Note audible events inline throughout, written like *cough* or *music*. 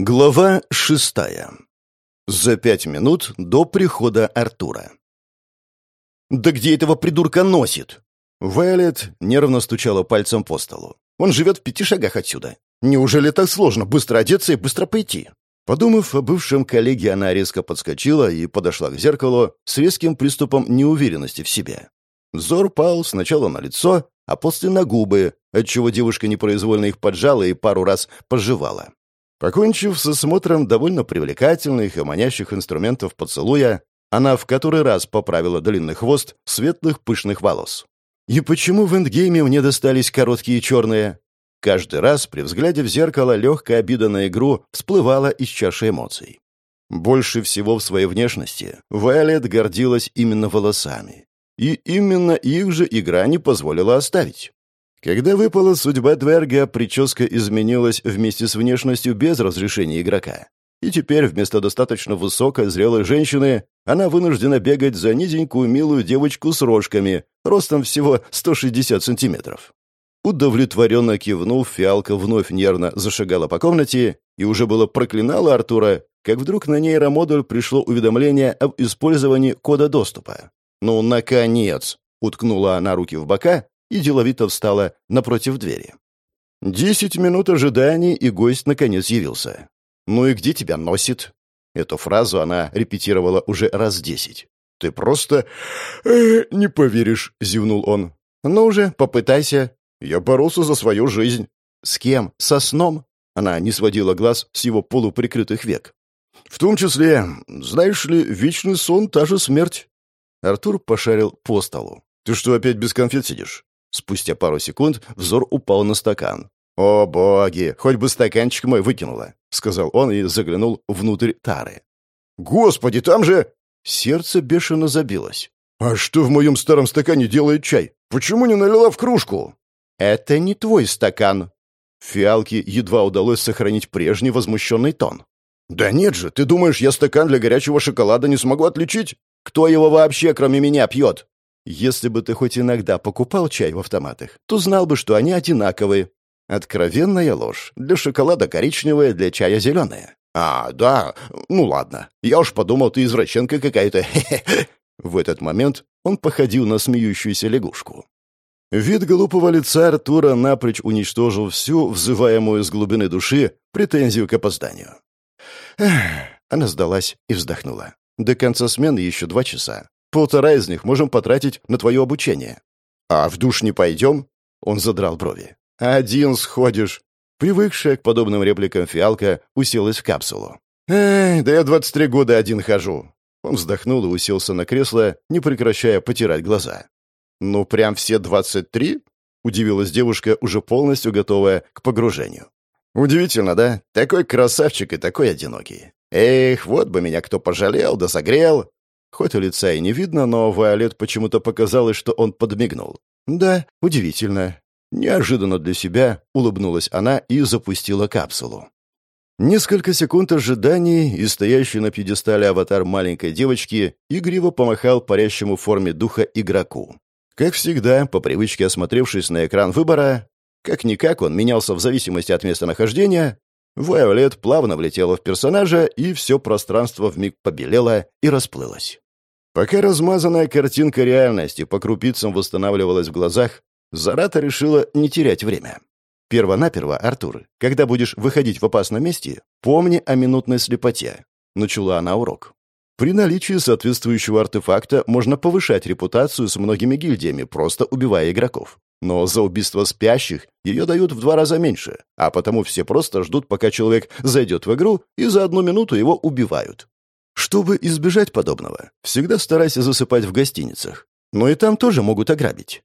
Глава шестая. За пять минут до прихода Артура. «Да где этого придурка носит?» Вайлет нервно стучала пальцем по столу. «Он живет в пяти шагах отсюда. Неужели так сложно быстро одеться и быстро пойти?» Подумав о бывшем коллеге, она резко подскочила и подошла к зеркалу с резким приступом неуверенности в себе. Взор пал сначала на лицо, а после на губы, отчего девушка непроизвольно их поджала и пару раз пожевала. Покончив с осмотром довольно привлекательных и манящих инструментов поцелуя, она в который раз поправила длинный хвост светлых пышных волос. И почему в эндгейме мне достались короткие черные? Каждый раз при взгляде в зеркало легкая обида на игру всплывала из чаши эмоций. Больше всего в своей внешности Вайлет гордилась именно волосами. И именно их же игра не позволила оставить. Когда выпала судьба Дверга, прическа изменилась вместе с внешностью без разрешения игрока. И теперь вместо достаточно высокой, зрелой женщины она вынуждена бегать за низенькую милую девочку с рожками, ростом всего 160 сантиметров. Удовлетворенно кивнув, фиалка вновь нервно зашагала по комнате и уже было проклинала Артура, как вдруг на нейромодуль пришло уведомление об использовании кода доступа. «Ну, наконец!» — уткнула она руки в бока и деловито встала напротив двери. Десять минут ожиданий, и гость наконец явился. «Ну и где тебя носит?» Эту фразу она репетировала уже раз десять. «Ты просто... Э, не поверишь», — зевнул он. «Ну уже, попытайся». «Я боролся за свою жизнь». «С кем? Со сном?» Она не сводила глаз с его полуприкрытых век. «В том числе, знаешь ли, вечный сон — та же смерть». Артур пошарил по столу. «Ты что, опять без конфет сидишь?» Спустя пару секунд взор упал на стакан. «О, боги! Хоть бы стаканчик мой выкинула!» — сказал он и заглянул внутрь тары. «Господи, там же...» Сердце бешено забилось. «А что в моем старом стакане делает чай? Почему не налила в кружку?» «Это не твой стакан». Фиалке едва удалось сохранить прежний возмущенный тон. «Да нет же, ты думаешь, я стакан для горячего шоколада не смогу отличить? Кто его вообще, кроме меня, пьет?» Если бы ты хоть иногда покупал чай в автоматах, то знал бы, что они одинаковые. Откровенная ложь. Для шоколада коричневая, для чая зеленая. А, да, ну ладно. Я уж подумал, ты извращенка какая-то. *laughs* В этот момент он походил на смеющуюся лягушку. Вид глупого лица Артура напрочь уничтожил всю взываемую с глубины души претензию к опозданию. Эх, она сдалась и вздохнула. До конца смены еще два часа. Полтора из них можем потратить на твое обучение. А в душ не пойдем?» Он задрал брови. «Один сходишь». Привыкшая к подобным репликам фиалка уселась в капсулу. «Эй, да я двадцать три года один хожу». Он вздохнул и уселся на кресло, не прекращая потирать глаза. «Ну, прям все двадцать три?» — удивилась девушка, уже полностью готовая к погружению. «Удивительно, да? Такой красавчик и такой одинокий. Эх, вот бы меня кто пожалел да согрел. Хоть лица и не видно, но Виолет почему-то показалось, что он подмигнул. «Да, удивительно». Неожиданно для себя улыбнулась она и запустила капсулу. Несколько секунд ожиданий, и стоящий на пьедестале аватар маленькой девочки игриво помахал парящему в форме духа игроку. Как всегда, по привычке осмотревшись на экран выбора, как-никак он менялся в зависимости от местонахождения, Вайолет плавно влетела в персонажа, и все пространство вмиг побелело и расплылось. Пока размазанная картинка реальности по крупицам восстанавливалась в глазах, Зарата решила не терять время. Первонаперво, Артур, когда будешь выходить в опасном месте, помни о минутной слепоте. Начала она урок. При наличии соответствующего артефакта можно повышать репутацию с многими гильдиями, просто убивая игроков. Но за убийство спящих ее дают в два раза меньше, а потому все просто ждут, пока человек зайдет в игру, и за одну минуту его убивают. Чтобы избежать подобного, всегда старайся засыпать в гостиницах. Но и там тоже могут ограбить.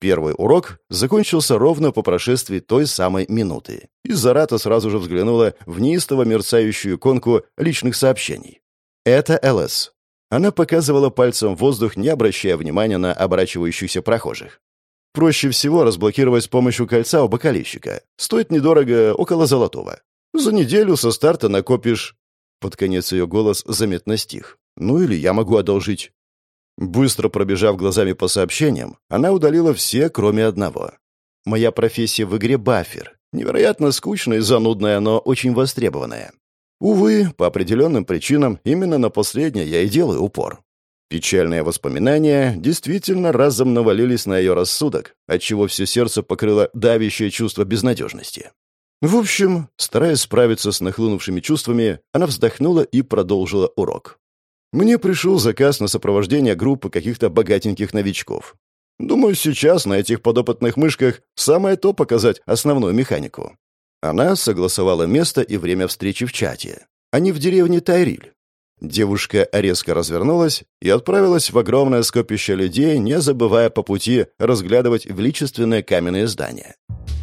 Первый урок закончился ровно по прошествии той самой минуты, и Зарата сразу же взглянула в неистово мерцающую иконку личных сообщений. Это ЛС. Она показывала пальцем воздух, не обращая внимания на оборачивающихся прохожих. Проще всего разблокировать с помощью кольца у бокалейщика. Стоит недорого, около золотого. За неделю со старта накопишь...» Под конец ее голос заметно стих. «Ну или я могу одолжить». Быстро пробежав глазами по сообщениям, она удалила все, кроме одного. «Моя профессия в игре — бафер. Невероятно скучная и занудная, но очень востребованная. Увы, по определенным причинам именно на последнее я и делаю упор. Печальные воспоминания действительно разом навалились на ее рассудок, отчего все сердце покрыло давящее чувство безнадежности. В общем, стараясь справиться с нахлынувшими чувствами, она вздохнула и продолжила урок. Мне пришел заказ на сопровождение группы каких-то богатеньких новичков. Думаю, сейчас на этих подопытных мышках самое то показать основную механику. Она согласовала место и время встречи в чате. Они в деревне Тайриль. Девушка резко развернулась и отправилась в огромное скопище людей, не забывая по пути разглядывать величественное каменное здание.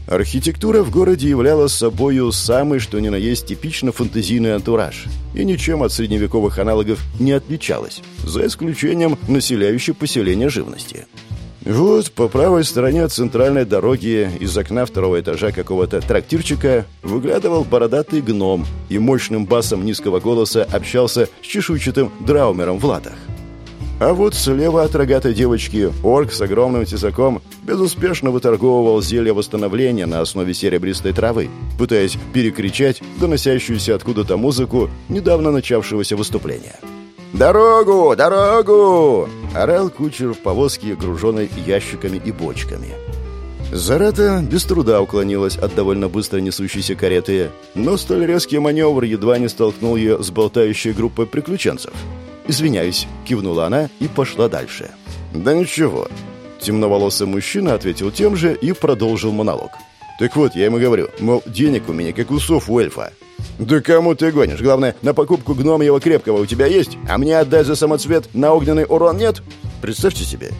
Архитектура в городе являла собою самый что ни на есть типично фантазийный антураж и ничем от средневековых аналогов не отличалась, за исключением населяющей поселения живности. Вот по правой стороне центральной дороги из окна второго этажа какого-то трактирчика выглядывал бородатый гном и мощным басом низкого голоса общался с чешуйчатым драумером в латах. А вот слева от рогатой девочки орк с огромным тесаком безуспешно выторговывал зелье восстановления на основе серебристой травы, пытаясь перекричать доносящуюся откуда-то музыку недавно начавшегося выступления. «Дорогу! Дорогу!» — орал кучер в повозке, груженной ящиками и бочками. Зарата без труда уклонилась от довольно быстро несущейся кареты, но столь резкий маневр едва не столкнул ее с болтающей группой приключенцев. «Извиняюсь», — кивнула она и пошла дальше. «Да ничего». Темноволосый мужчина ответил тем же и продолжил монолог. «Так вот, я ему говорю, мол, денег у меня как усов у эльфа. «Да кому ты гонишь? Главное, на покупку гнома его крепкого у тебя есть, а мне отдать за самоцвет на огненный урон нет? Представьте себе.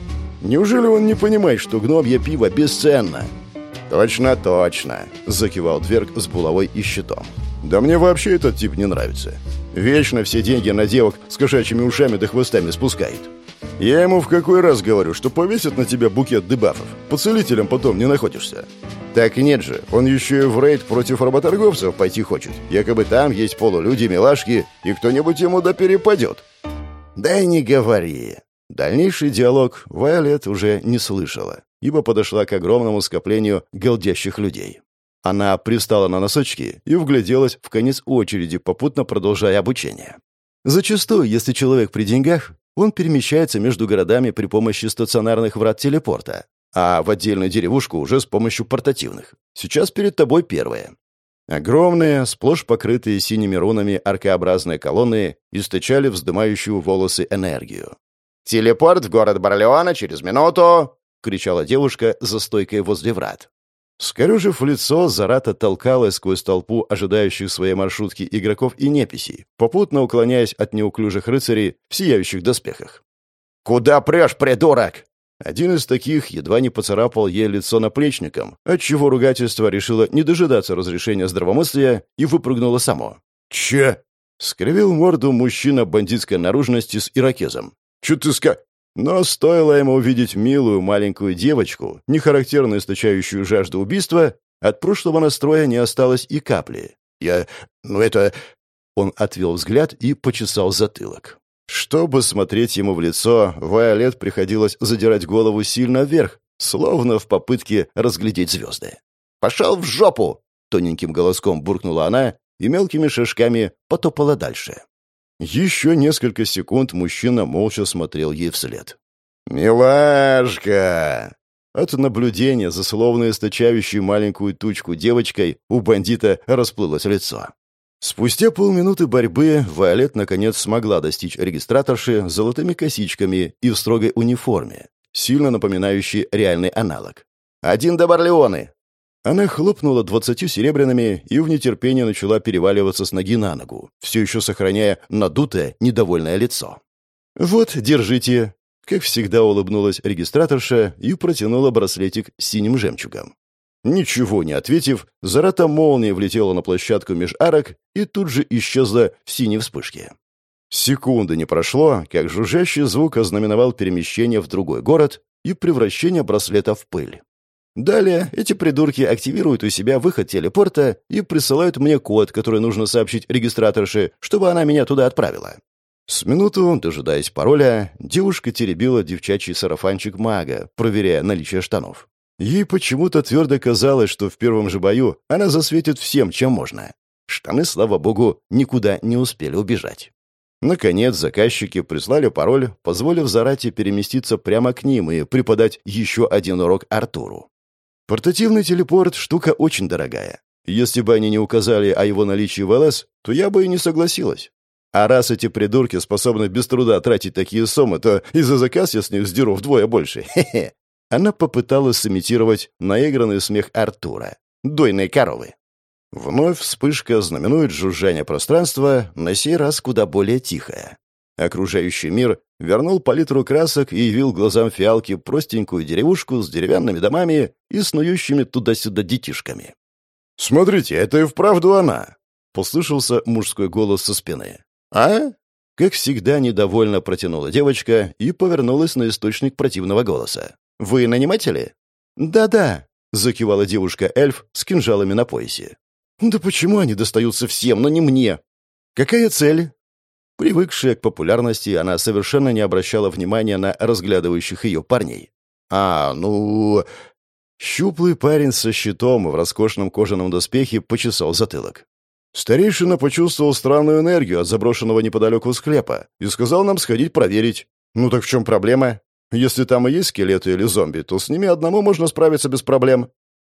Неужели он не понимает, что гномье пиво бесценно?» «Точно, точно», — закивал Дверг с булавой и щитом. «Да мне вообще этот тип не нравится. Вечно все деньги на девок с кошачьими ушами да хвостами спускает. Я ему в какой раз говорю, что повесят на тебя букет дебафов. По целителям потом не находишься. Так нет же, он еще и в рейд против работорговцев пойти хочет. Якобы там есть полулюди, милашки, и кто-нибудь ему да перепадет. Да и не говори. Дальнейший диалог Вайолет уже не слышала, ибо подошла к огромному скоплению голдящих людей. Она пристала на носочки и вгляделась в конец очереди, попутно продолжая обучение. Зачастую, если человек при деньгах, он перемещается между городами при помощи стационарных врат телепорта, а в отдельную деревушку уже с помощью портативных. Сейчас перед тобой первые. Огромные, сплошь покрытые синими рунами аркообразные колонны источали вздымающую волосы энергию. «Телепорт в город Барлеона через минуту!» — кричала девушка за стойкой возле врат. Скорюжив лицо, Зарата толкалась сквозь толпу ожидающих своей маршрутки игроков и неписей, попутно уклоняясь от неуклюжих рыцарей в сияющих доспехах. «Куда прешь, придурок?» Один из таких едва не поцарапал ей лицо наплечником, отчего ругательство решило не дожидаться разрешения здравомыслия и выпрыгнуло само. «Че?» — скривил морду мужчина бандитской наружности с ирокезом. «Че ты ска...» Но стоило ему увидеть милую маленькую девочку, не характерно источающую жажду убийства, от прошлого настроя не осталось и капли. «Я... ну это...» Он отвел взгляд и почесал затылок. Чтобы смотреть ему в лицо, Вайолет приходилось задирать голову сильно вверх, словно в попытке разглядеть звезды. «Пошел в жопу!» — тоненьким голоском буркнула она и мелкими шажками потопала дальше. Еще несколько секунд мужчина молча смотрел ей вслед. «Милашка!» От наблюдения за словно источающей маленькую тучку девочкой у бандита расплылось лицо. Спустя полминуты борьбы Виолет наконец смогла достичь регистраторши с золотыми косичками и в строгой униформе, сильно напоминающей реальный аналог. «Один до Барлеоны!» Она хлопнула двадцатью серебряными и в нетерпении начала переваливаться с ноги на ногу, все еще сохраняя надутое, недовольное лицо. «Вот, держите!» Как всегда улыбнулась регистраторша и протянула браслетик с синим жемчугом. Ничего не ответив, Зарата молнией влетела на площадку меж арок и тут же исчезла в синей вспышке. Секунды не прошло, как жужжащий звук ознаменовал перемещение в другой город и превращение браслета в пыль. Далее эти придурки активируют у себя выход телепорта и присылают мне код, который нужно сообщить регистраторше, чтобы она меня туда отправила. С минуту, дожидаясь пароля, девушка теребила девчачий сарафанчик мага, проверяя наличие штанов. Ей почему-то твердо казалось, что в первом же бою она засветит всем, чем можно. Штаны, слава богу, никуда не успели убежать. Наконец, заказчики прислали пароль, позволив Зарате переместиться прямо к ним и преподать еще один урок Артуру. Портативный телепорт — штука очень дорогая. Если бы они не указали о его наличии в ЛС, то я бы и не согласилась. А раз эти придурки способны без труда тратить такие суммы, то и за заказ я с них сдеру вдвое больше. *laughs* Хе-хе. Она попыталась сымитировать наигранный смех Артура. Дойной коровы. Вновь вспышка знаменует жужжание пространства, на сей раз куда более тихое. Окружающий мир вернул палитру красок и явил глазам фиалки простенькую деревушку с деревянными домами и снующими туда-сюда детишками. «Смотрите, это и вправду она!» — послышался мужской голос со спины. «А?» Как всегда, недовольно протянула девочка и повернулась на источник противного голоса. «Вы наниматели?» «Да-да», — закивала девушка-эльф с кинжалами на поясе. Да почему они достаются всем, но не мне? Какая цель? Привыкшая к популярности, она совершенно не обращала внимания на разглядывающих ее парней. А, ну... Щуплый парень со щитом в роскошном кожаном доспехе почесал затылок. Старейшина почувствовал странную энергию от заброшенного неподалеку склепа и сказал нам сходить проверить. Ну так в чем проблема? Если там и есть скелеты или зомби, то с ними одному можно справиться без проблем.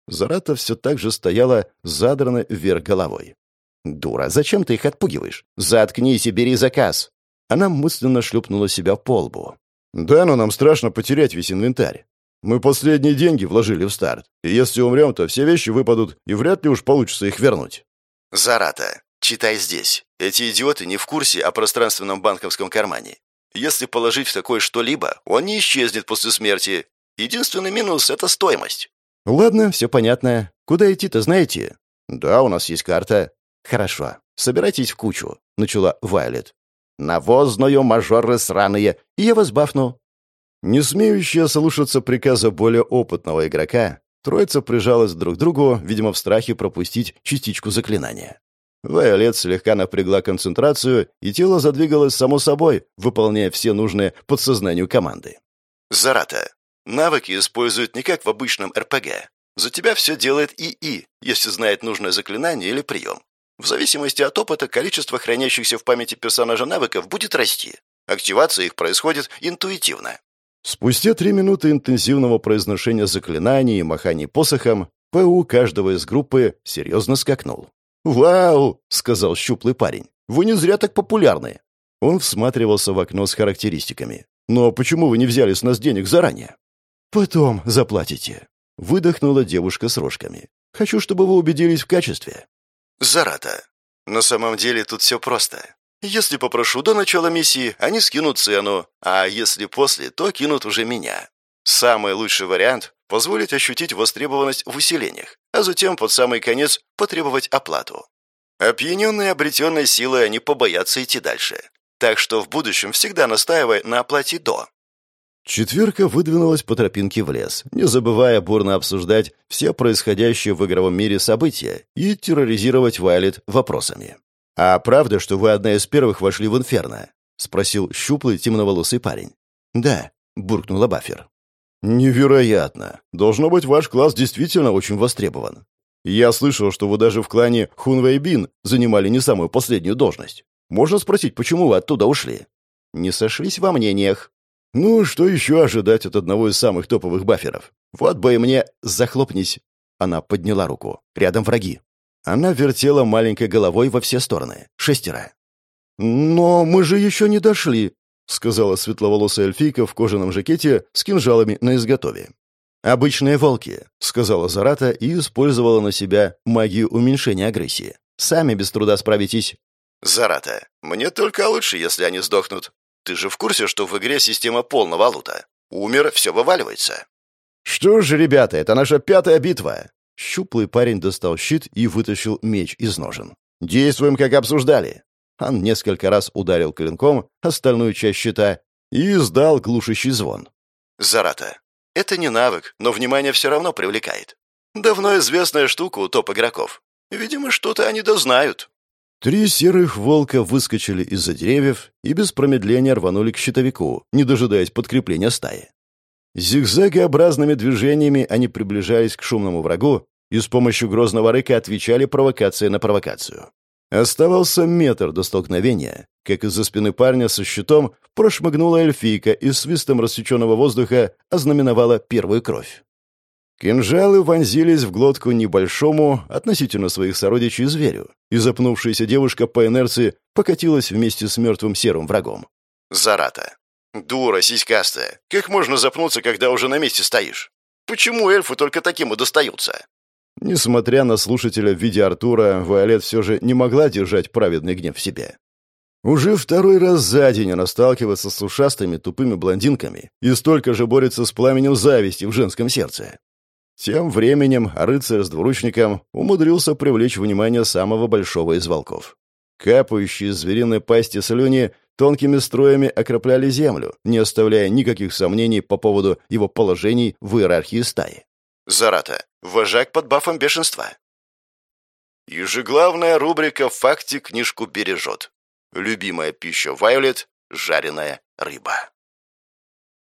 Зарата все так же стояла, задрана вверх головой. «Дура, зачем ты их отпугиваешь? Заткнись и бери заказ!» Она мысленно шлепнула себя по лбу. «Да, но нам страшно потерять весь инвентарь. Мы последние деньги вложили в старт, и если умрем, то все вещи выпадут, и вряд ли уж получится их вернуть». «Зарата, читай здесь. Эти идиоты не в курсе о пространственном банковском кармане. Если положить в такой что-либо, он не исчезнет после смерти. Единственный минус — это стоимость. «Ладно, все понятно. Куда идти-то знаете?» «Да, у нас есть карта». «Хорошо. Собирайтесь в кучу», — начала Вайлет. «Навозную мажоры сраные, и я вас бафну». Не смеющая слушаться приказа более опытного игрока, троица прижалась друг к другу, видимо, в страхе пропустить частичку заклинания. Вайолет слегка напрягла концентрацию, и тело задвигалось само собой, выполняя все нужные подсознанию команды. «Зарата, Навыки используют не как в обычном РПГ. За тебя все делает ИИ, если знает нужное заклинание или прием. В зависимости от опыта, количество хранящихся в памяти персонажа навыков будет расти. Активация их происходит интуитивно. Спустя три минуты интенсивного произношения заклинаний и маханий посохом, ПУ каждого из группы серьезно скакнул. «Вау!» — сказал щуплый парень. «Вы не зря так популярны!» Он всматривался в окно с характеристиками. «Но почему вы не взяли с нас денег заранее?» «Потом заплатите», — выдохнула девушка с рожками. «Хочу, чтобы вы убедились в качестве». «Зарата. На самом деле тут все просто. Если попрошу до начала миссии, они скинут цену, а если после, то кинут уже меня. Самый лучший вариант — позволить ощутить востребованность в усилениях, а затем под самый конец потребовать оплату. Опьяненные обретенной силой они побоятся идти дальше. Так что в будущем всегда настаивай на оплате до. Четверка выдвинулась по тропинке в лес, не забывая бурно обсуждать все происходящие в игровом мире события и терроризировать Вайлет вопросами. «А правда, что вы одна из первых вошли в Инферно?» — спросил щуплый темноволосый парень. «Да», — буркнула Баффер. «Невероятно! Должно быть, ваш класс действительно очень востребован. Я слышал, что вы даже в клане Хунвейбин занимали не самую последнюю должность. Можно спросить, почему вы оттуда ушли?» «Не сошлись во мнениях», ну, что еще ожидать от одного из самых топовых баферов? Вот бы и мне... Захлопнись. Она подняла руку. Рядом враги. Она вертела маленькой головой во все стороны. Шестеро. «Но мы же еще не дошли», — сказала светловолосая эльфийка в кожаном жакете с кинжалами на изготове. «Обычные волки», — сказала Зарата и использовала на себя магию уменьшения агрессии. «Сами без труда справитесь». «Зарата, мне только лучше, если они сдохнут», ты же в курсе, что в игре система полного лута? Умер, все вываливается. Что ж, ребята, это наша пятая битва. Щуплый парень достал щит и вытащил меч из ножен. Действуем, как обсуждали. Он несколько раз ударил клинком остальную часть щита и издал глушащий звон. Зарата. Это не навык, но внимание все равно привлекает. Давно известная штука у топ-игроков. Видимо, что-то они дознают. Три серых волка выскочили из-за деревьев и без промедления рванули к щитовику, не дожидаясь подкрепления стаи. Зигзагообразными движениями они приближались к шумному врагу и с помощью грозного рыка отвечали провокации на провокацию. Оставался метр до столкновения, как из-за спины парня со щитом прошмыгнула эльфийка и свистом рассеченного воздуха ознаменовала первую кровь. Кинжалы вонзились в глотку небольшому, относительно своих сородичей, зверю, и запнувшаяся девушка по инерции покатилась вместе с мертвым серым врагом. Зарата. «Дура, сиськастая! Как можно запнуться, когда уже на месте стоишь? Почему эльфы только таким и достаются?» Несмотря на слушателя в виде Артура, Виолет все же не могла держать праведный гнев в себе. Уже второй раз за день она сталкивается с ушастыми тупыми блондинками и столько же борется с пламенем зависти в женском сердце. Тем временем рыцарь с двуручником умудрился привлечь внимание самого большого из волков. Капающие из звериной пасти слюни тонкими строями окропляли землю, не оставляя никаких сомнений по поводу его положений в иерархии стаи. Зарата. Вожак под бафом бешенства. Ежеглавная рубрика «В факте книжку бережет». Любимая пища Вайолет – жареная рыба.